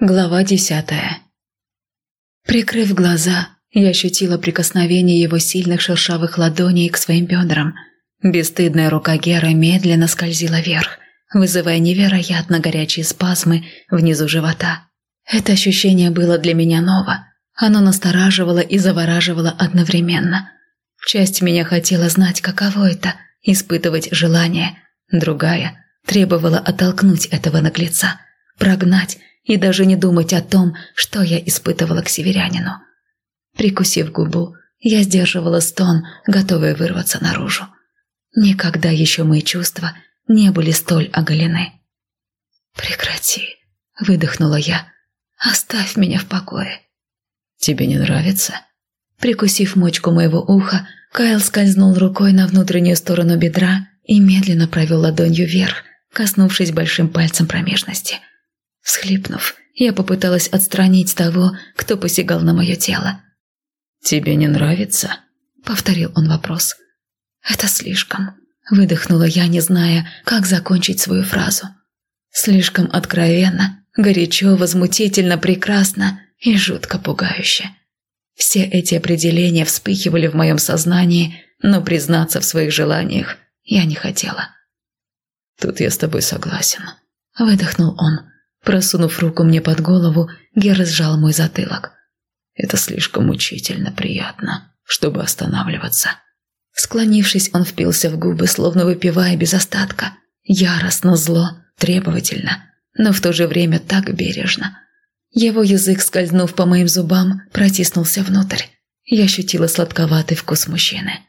Глава десятая. Прикрыв глаза, я ощутила прикосновение его сильных шершавых ладоней к своим бедрам. Бесстыдная рука Гера медленно скользила вверх, вызывая невероятно горячие спазмы внизу живота. Это ощущение было для меня ново. Оно настораживало и завораживало одновременно. Часть меня хотела знать, каково это – испытывать желание. Другая требовала оттолкнуть этого наглеца, прогнать и даже не думать о том, что я испытывала к северянину. Прикусив губу, я сдерживала стон, готовая вырваться наружу. Никогда еще мои чувства не были столь оголены. «Прекрати», — выдохнула я, — «оставь меня в покое». «Тебе не нравится?» Прикусив мочку моего уха, Кайл скользнул рукой на внутреннюю сторону бедра и медленно провел ладонью вверх, коснувшись большим пальцем промежности. Всхлипнув, я попыталась отстранить того, кто посягал на мое тело. «Тебе не нравится?» — повторил он вопрос. «Это слишком», — выдохнула я, не зная, как закончить свою фразу. «Слишком откровенно, горячо, возмутительно, прекрасно и жутко пугающе». Все эти определения вспыхивали в моем сознании, но признаться в своих желаниях я не хотела. «Тут я с тобой согласен», — выдохнул он. Просунув руку мне под голову, Гера сжал мой затылок. «Это слишком мучительно приятно, чтобы останавливаться». Склонившись, он впился в губы, словно выпивая без остатка. Яростно, зло, требовательно, но в то же время так бережно. Его язык, скользнув по моим зубам, протиснулся внутрь. Я ощутила сладковатый вкус мужчины.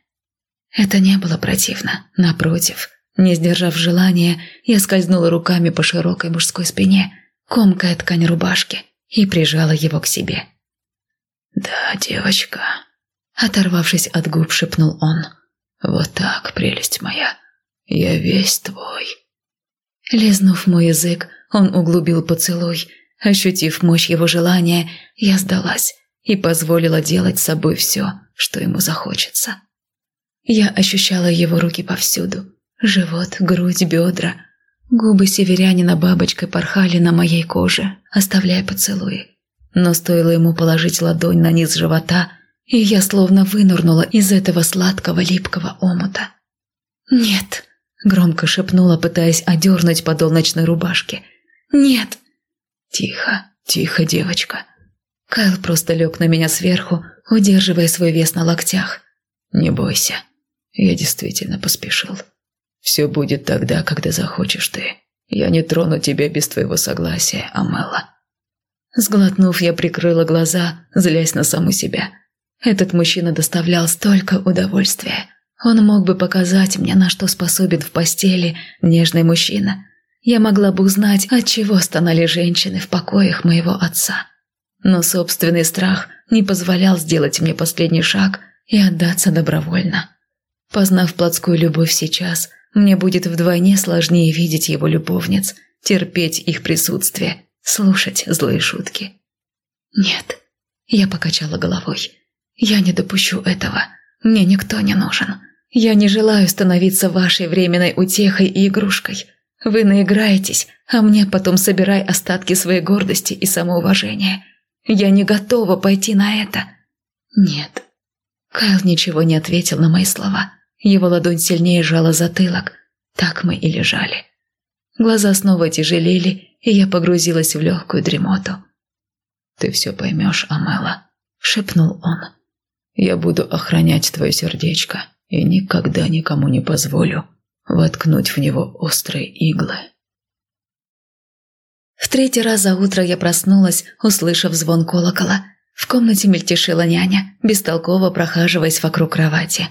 Это не было противно, напротив. Не сдержав желания, я скользнула руками по широкой мужской спине, комкая ткань рубашки, и прижала его к себе. «Да, девочка», — оторвавшись от губ, шепнул он. «Вот так, прелесть моя, я весь твой». Лизнув мой язык, он углубил поцелуй. Ощутив мощь его желания, я сдалась и позволила делать с собой все, что ему захочется. Я ощущала его руки повсюду. Живот, грудь, бедра — Губы северянина бабочкой порхали на моей коже, оставляя поцелуи. Но стоило ему положить ладонь на низ живота, и я словно вынырнула из этого сладкого липкого омута. «Нет!» – громко шепнула, пытаясь одернуть подол ночной рубашки. «Нет!» «Тихо, тихо, девочка!» Кайл просто лег на меня сверху, удерживая свой вес на локтях. «Не бойся, я действительно поспешил». Все будет тогда, когда захочешь ты. Я не трону тебя без твоего согласия, Амела». Сглотнув, я прикрыла глаза, злясь на саму себя. Этот мужчина доставлял столько удовольствия. Он мог бы показать мне, на что способен в постели нежный мужчина. Я могла бы узнать, от чего стонали женщины в покоях моего отца. Но собственный страх не позволял сделать мне последний шаг и отдаться добровольно. Познав плотскую любовь сейчас, мне будет вдвойне сложнее видеть его любовниц, терпеть их присутствие, слушать злые шутки. Нет, я покачала головой. Я не допущу этого. Мне никто не нужен. Я не желаю становиться вашей временной утехой и игрушкой. Вы наиграетесь, а мне потом собирай остатки своей гордости и самоуважения. Я не готова пойти на это. Нет. Кайл ничего не ответил на мои слова. Его ладонь сильнее сжала затылок. Так мы и лежали. Глаза снова тяжелели, и я погрузилась в легкую дремоту. «Ты все поймешь, Амела», — шепнул он. «Я буду охранять твое сердечко и никогда никому не позволю воткнуть в него острые иглы». В третий раз за утро я проснулась, услышав звон колокола. В комнате мельтешила няня, бестолково прохаживаясь вокруг кровати.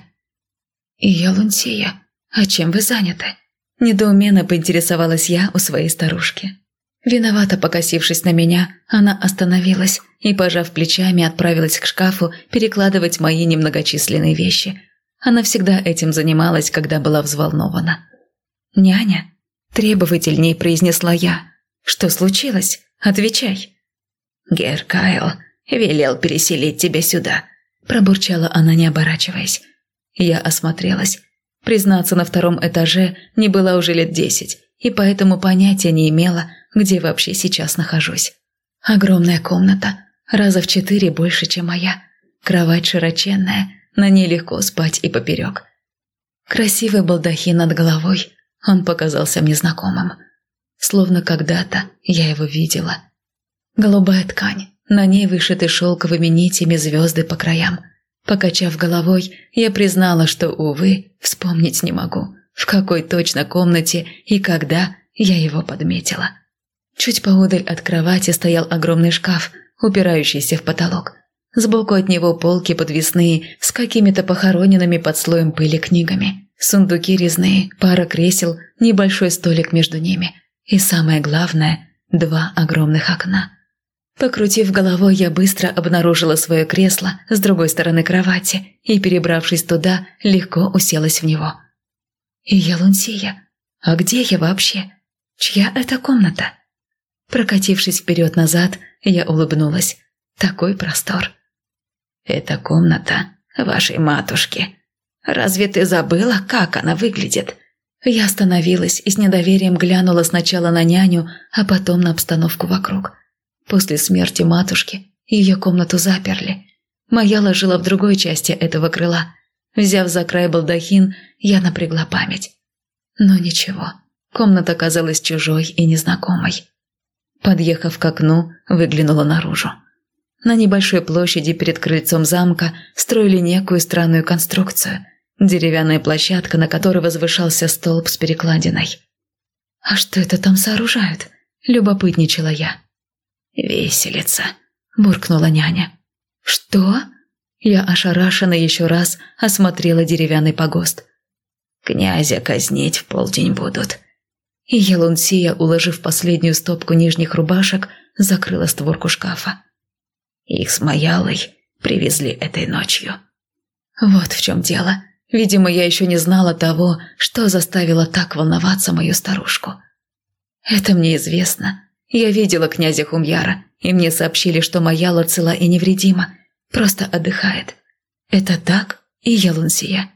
«Я Лунсия. А чем вы заняты?» Недоуменно поинтересовалась я у своей старушки. Виновато покосившись на меня, она остановилась и, пожав плечами, отправилась к шкафу перекладывать мои немногочисленные вещи. Она всегда этим занималась, когда была взволнована. «Няня?» – требовательней произнесла я. «Что случилось? Отвечай». «Гер Кайл велел переселить тебя сюда», – пробурчала она, не оборачиваясь. Я осмотрелась. Признаться, на втором этаже не была уже лет десять, и поэтому понятия не имела, где вообще сейчас нахожусь. Огромная комната, раза в четыре больше, чем моя. Кровать широченная, на ней легко спать и поперек. Красивый балдахин над головой, он показался мне знакомым. Словно когда-то я его видела. Голубая ткань, на ней вышиты шелковыми нитями звезды по краям. Покачав головой, я признала, что, увы, вспомнить не могу, в какой точно комнате и когда я его подметила. Чуть поодаль от кровати стоял огромный шкаф, упирающийся в потолок. Сбоку от него полки подвесные с какими-то похороненными под слоем пыли книгами. Сундуки резные, пара кресел, небольшой столик между ними. И самое главное – два огромных окна. Покрутив головой, я быстро обнаружила свое кресло с другой стороны кровати и, перебравшись туда, легко уселась в него. И я Лунсия. А где я вообще? Чья это комната? Прокатившись вперед-назад, я улыбнулась. Такой простор. «Это комната вашей матушки. Разве ты забыла, как она выглядит?» Я остановилась и с недоверием глянула сначала на няню, а потом на обстановку вокруг. После смерти матушки ее комнату заперли. Моя ложила в другой части этого крыла. Взяв за край балдахин, я напрягла память. Но ничего, комната казалась чужой и незнакомой. Подъехав к окну, выглянула наружу. На небольшой площади перед крыльцом замка строили некую странную конструкцию. Деревянная площадка, на которой возвышался столб с перекладиной. «А что это там сооружают?» – любопытничала я. «Веселица», – буркнула няня. «Что?» Я ошарашенно еще раз осмотрела деревянный погост. «Князя казнить в полдень будут», и Елунсия, уложив последнюю стопку нижних рубашек, закрыла створку шкафа. Их с Маялой привезли этой ночью. Вот в чем дело. Видимо, я еще не знала того, что заставило так волноваться мою старушку. Это мне известно. Я видела князя Хумьяра, и мне сообщили, что Маяла цела и невредима, просто отдыхает. Это так и Елунсия?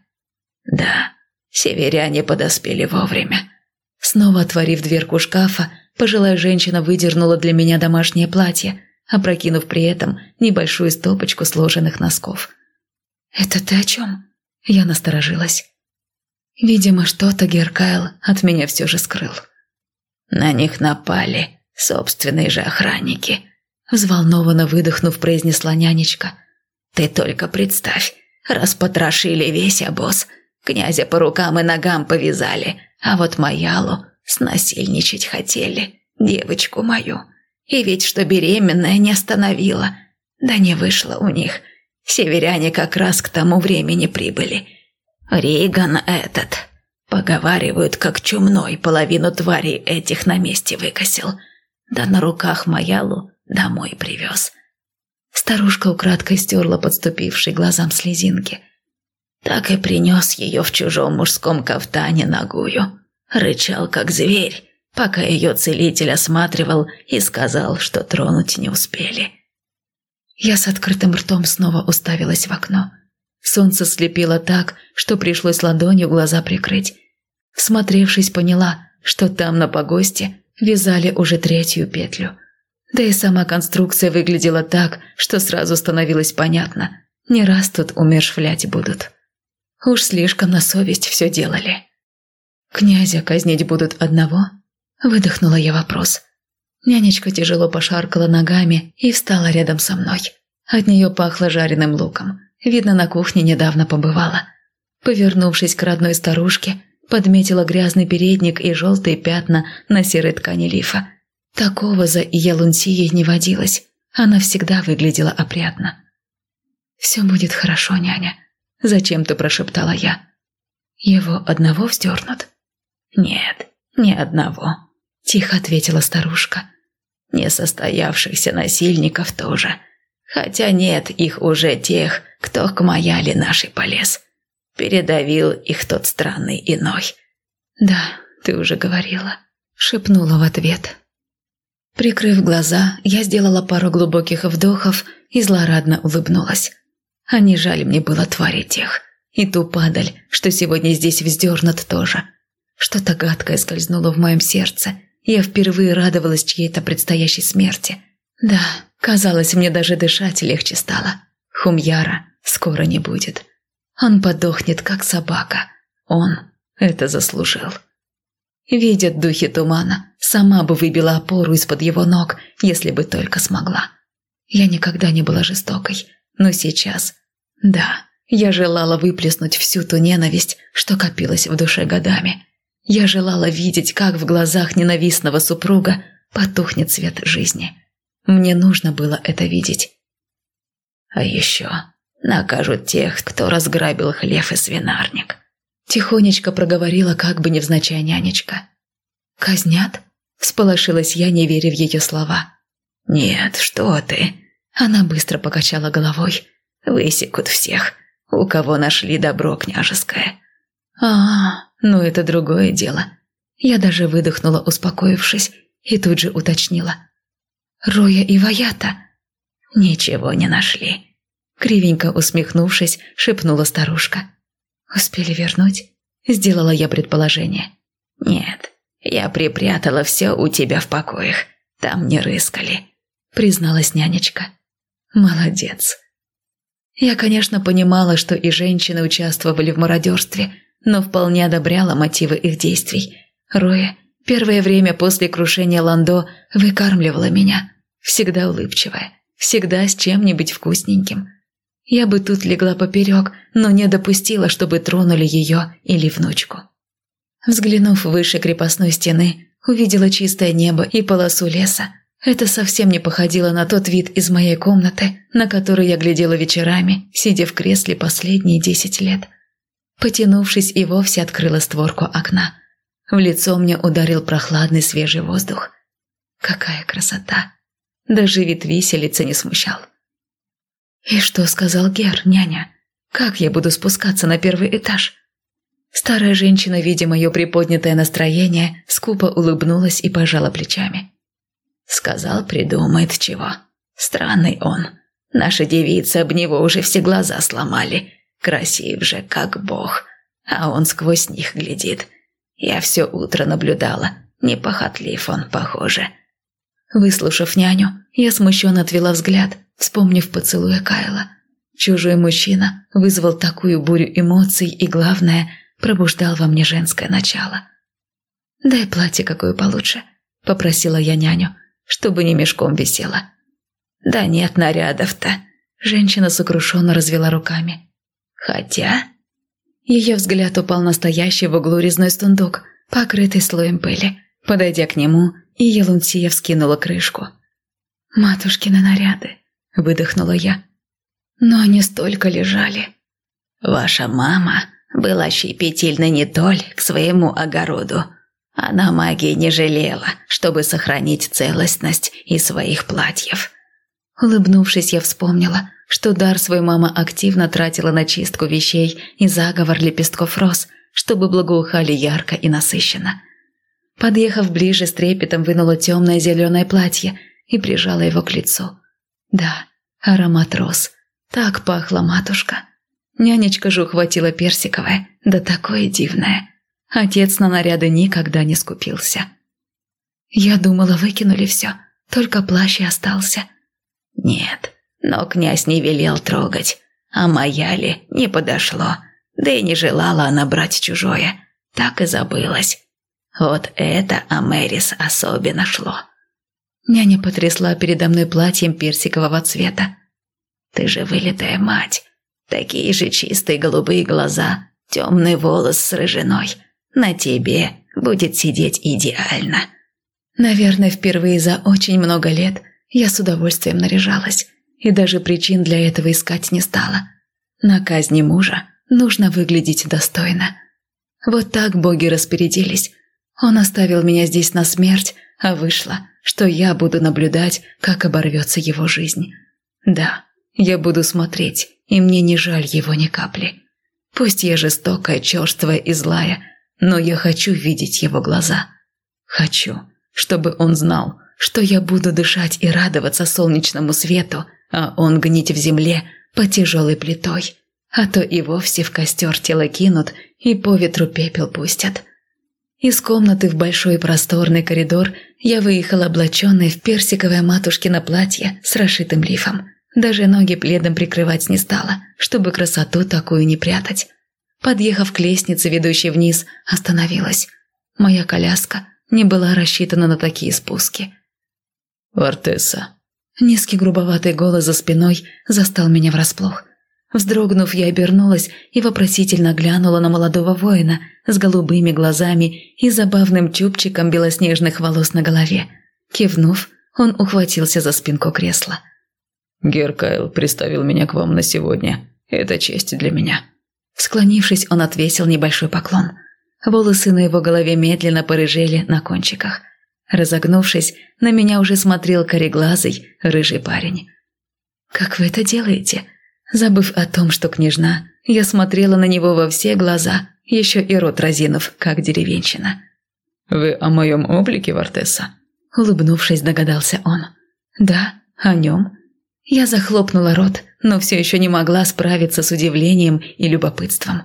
Да, северяне подоспели вовремя. Снова отворив дверку шкафа, пожилая женщина выдернула для меня домашнее платье, опрокинув при этом небольшую стопочку сложенных носков. «Это ты о чем?» Я насторожилась. Видимо, что-то Геркайл от меня все же скрыл. «На них напали собственные же охранники», взволнованно выдохнув, произнесла нянечка. «Ты только представь, распотрошили весь обоз, князя по рукам и ногам повязали, а вот Маялу снасильничать хотели, девочку мою. И ведь что беременная не остановила. Да не вышло у них. Северяне как раз к тому времени прибыли. Риган этот, поговаривают, как чумной половину тварей этих на месте выкосил. Да на руках Маялу домой привез. Старушка украдкой стерла подступившие глазам слезинки – так и принес ее в чужом мужском кафтане ногую. Рычал, как зверь, пока ее целитель осматривал и сказал, что тронуть не успели. Я с открытым ртом снова уставилась в окно. Солнце слепило так, что пришлось ладонью глаза прикрыть. Всмотревшись, поняла, что там на погосте вязали уже третью петлю. Да и сама конструкция выглядела так, что сразу становилось понятно. Не раз тут умершвлять будут. Уж слишком на совесть все делали. «Князя казнить будут одного?» Выдохнула я вопрос. Нянечка тяжело пошаркала ногами и встала рядом со мной. От нее пахло жареным луком. Видно, на кухне недавно побывала. Повернувшись к родной старушке, подметила грязный передник и желтые пятна на серой ткани лифа. Такого за Ялунсией не водилось. Она всегда выглядела опрятно. «Все будет хорошо, няня», Зачем-то прошептала я. Его одного вздернут? Нет, ни одного, тихо ответила старушка. Несостоявшихся насильников тоже. Хотя нет их уже тех, кто к Маяли нашей полез. Передавил их тот странный иной. Да, ты уже говорила, шепнула в ответ. Прикрыв глаза, я сделала пару глубоких вдохов и злорадно улыбнулась. А не жаль мне было твари тех. И ту падаль, что сегодня здесь вздернут тоже. Что-то гадкое скользнуло в моем сердце. Я впервые радовалась чьей-то предстоящей смерти. Да, казалось, мне даже дышать легче стало. Хумьяра скоро не будет. Он подохнет, как собака. Он это заслужил. Видят духи тумана, сама бы выбила опору из-под его ног, если бы только смогла. Я никогда не была жестокой, но сейчас... Да, я желала выплеснуть всю ту ненависть, что копилась в душе годами. Я желала видеть, как в глазах ненавистного супруга потухнет свет жизни. Мне нужно было это видеть. А еще накажут тех, кто разграбил хлев и свинарник. Тихонечко проговорила, как бы невзначай нянечка. «Казнят?» – всполошилась я, не веря в ее слова. «Нет, что ты!» Она быстро покачала головой. «Высекут всех, у кого нашли добро княжеское». «А, ну это другое дело». Я даже выдохнула, успокоившись, и тут же уточнила. «Роя и Ваята?» «Ничего не нашли», — кривенько усмехнувшись, шепнула старушка. «Успели вернуть?» – сделала я предположение. «Нет, я припрятала все у тебя в покоях. Там не рыскали», – призналась нянечка. «Молодец». Я, конечно, понимала, что и женщины участвовали в мародерстве, но вполне одобряла мотивы их действий. Роя первое время после крушения Ландо выкармливала меня, всегда улыбчивая, всегда с чем-нибудь вкусненьким – я бы тут легла поперек, но не допустила, чтобы тронули ее или внучку. Взглянув выше крепостной стены, увидела чистое небо и полосу леса. Это совсем не походило на тот вид из моей комнаты, на который я глядела вечерами, сидя в кресле последние десять лет. Потянувшись, и вовсе открыла створку окна. В лицо мне ударил прохладный свежий воздух. Какая красота! Даже вид виселицы не смущал. «И что сказал Гер, няня? Как я буду спускаться на первый этаж?» Старая женщина, видя мое приподнятое настроение, скупо улыбнулась и пожала плечами. «Сказал, придумает чего. Странный он. Наши девицы об него уже все глаза сломали. Красив же, как бог. А он сквозь них глядит. Я все утро наблюдала. Непохотлив он, похоже». Выслушав няню, я смущенно отвела взгляд, вспомнив поцелуя Кайла. Чужой мужчина вызвал такую бурю эмоций и, главное, пробуждал во мне женское начало. «Дай платье какое получше», — попросила я няню, чтобы не мешком висело. «Да нет нарядов-то», — женщина сокрушенно развела руками. «Хотя...» Ее взгляд упал на стоящий в углу резной сундук, покрытый слоем пыли. Подойдя к нему, и Елунсия вскинула крышку. «Матушкины наряды», – выдохнула я. Но они столько лежали. «Ваша мама была щепетильна не только к своему огороду. Она магии не жалела, чтобы сохранить целостность и своих платьев». Улыбнувшись, я вспомнила, что дар свой мама активно тратила на чистку вещей и заговор лепестков роз, чтобы благоухали ярко и насыщенно. Подъехав ближе, с трепетом вынула темное зеленое платье и прижала его к лицу. Да, аромат роз. Так пахла матушка. Нянечка же ухватила персиковое, да такое дивное. Отец на наряды никогда не скупился. Я думала, выкинули все, только плащ и остался. Нет, но князь не велел трогать, а моя ли не подошло, да и не желала она брать чужое, так и забылась. Вот это Америс особенно шло. Няня потрясла передо мной платьем персикового цвета. «Ты же вылитая мать. Такие же чистые голубые глаза, темный волос с рыжиной. На тебе будет сидеть идеально». Наверное, впервые за очень много лет я с удовольствием наряжалась и даже причин для этого искать не стала. На казни мужа нужно выглядеть достойно. Вот так боги распорядились. Он оставил меня здесь на смерть, а вышло, что я буду наблюдать, как оборвется его жизнь. Да, я буду смотреть, и мне не жаль его ни капли. Пусть я жестокая, черствая и злая, но я хочу видеть его глаза. Хочу, чтобы он знал, что я буду дышать и радоваться солнечному свету, а он гнить в земле по тяжелой плитой, а то и вовсе в костер тело кинут и по ветру пепел пустят. Из комнаты в большой просторный коридор Я выехала облаченной в персиковое матушкино платье с расшитым лифом. Даже ноги пледом прикрывать не стала, чтобы красоту такую не прятать. Подъехав к лестнице, ведущей вниз, остановилась. Моя коляска не была рассчитана на такие спуски. «Вартесса». Низкий грубоватый голос за спиной застал меня врасплох. Вздрогнув, я обернулась и вопросительно глянула на молодого воина с голубыми глазами и забавным чубчиком белоснежных волос на голове. Кивнув, он ухватился за спинку кресла. «Геркайл приставил меня к вам на сегодня. Это честь для меня». Склонившись, он отвесил небольшой поклон. Волосы на его голове медленно порыжели на кончиках. Разогнувшись, на меня уже смотрел кореглазый, рыжий парень. «Как вы это делаете?» Забыв о том, что княжна, я смотрела на него во все глаза, еще и рот разинув, как деревенщина. «Вы о моем облике, Вартесса?» Улыбнувшись, догадался он. «Да, о нем». Я захлопнула рот, но все еще не могла справиться с удивлением и любопытством.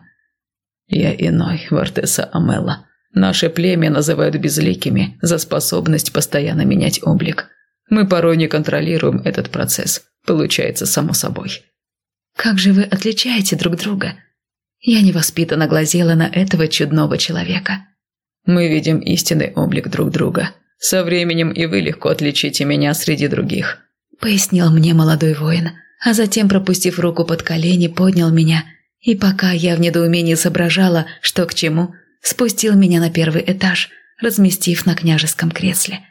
«Я иной, Вартеса Амела. Наше племя называют безликими за способность постоянно менять облик. Мы порой не контролируем этот процесс. Получается само собой». Как же вы отличаете друг друга? Я невоспитанно глазела на этого чудного человека. Мы видим истинный облик друг друга. Со временем и вы легко отличите меня среди других», – пояснил мне молодой воин, а затем, пропустив руку под колени, поднял меня, и пока я в недоумении соображала, что к чему, спустил меня на первый этаж, разместив на княжеском кресле.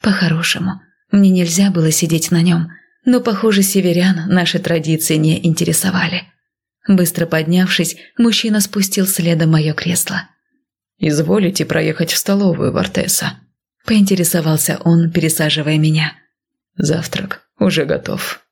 По-хорошему, мне нельзя было сидеть на нем – но, похоже, северян наши традиции не интересовали. Быстро поднявшись, мужчина спустил следом мое кресло. «Изволите проехать в столовую, Вартеса?» – поинтересовался он, пересаживая меня. «Завтрак уже готов».